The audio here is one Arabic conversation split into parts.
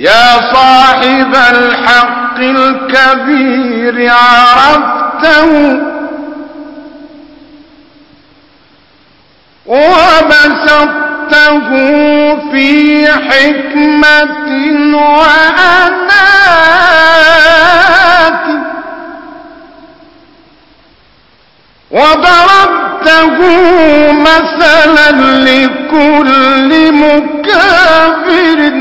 يا صاحب الحق الكبير عرفته وبسطته في حكمة وأنات وضربته مثلا لكل مكافر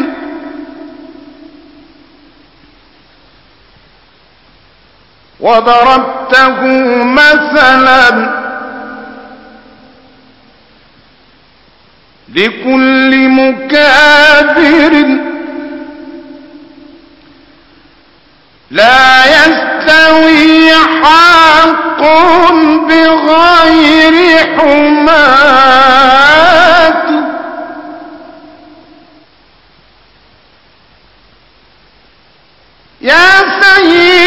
وضربته مثلا لكل مكابر لا يستوي حق بغير حمات يا سيدي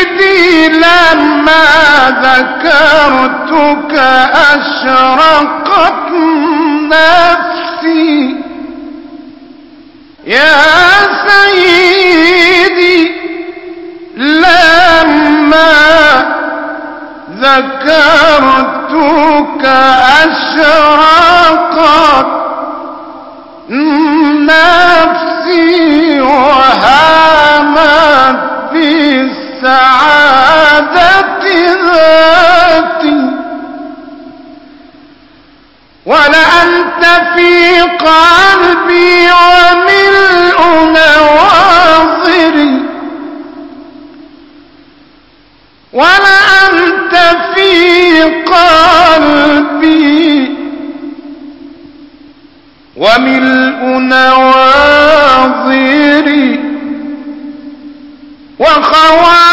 أشرقت نفسي. يا سيدي لما ذكرتك أشرقت نفسي وهامت بالسعادة ذاتي ولأنت في قلبي وملء نواظري ولأنت في قلبي. وملء نواظري وخواطري.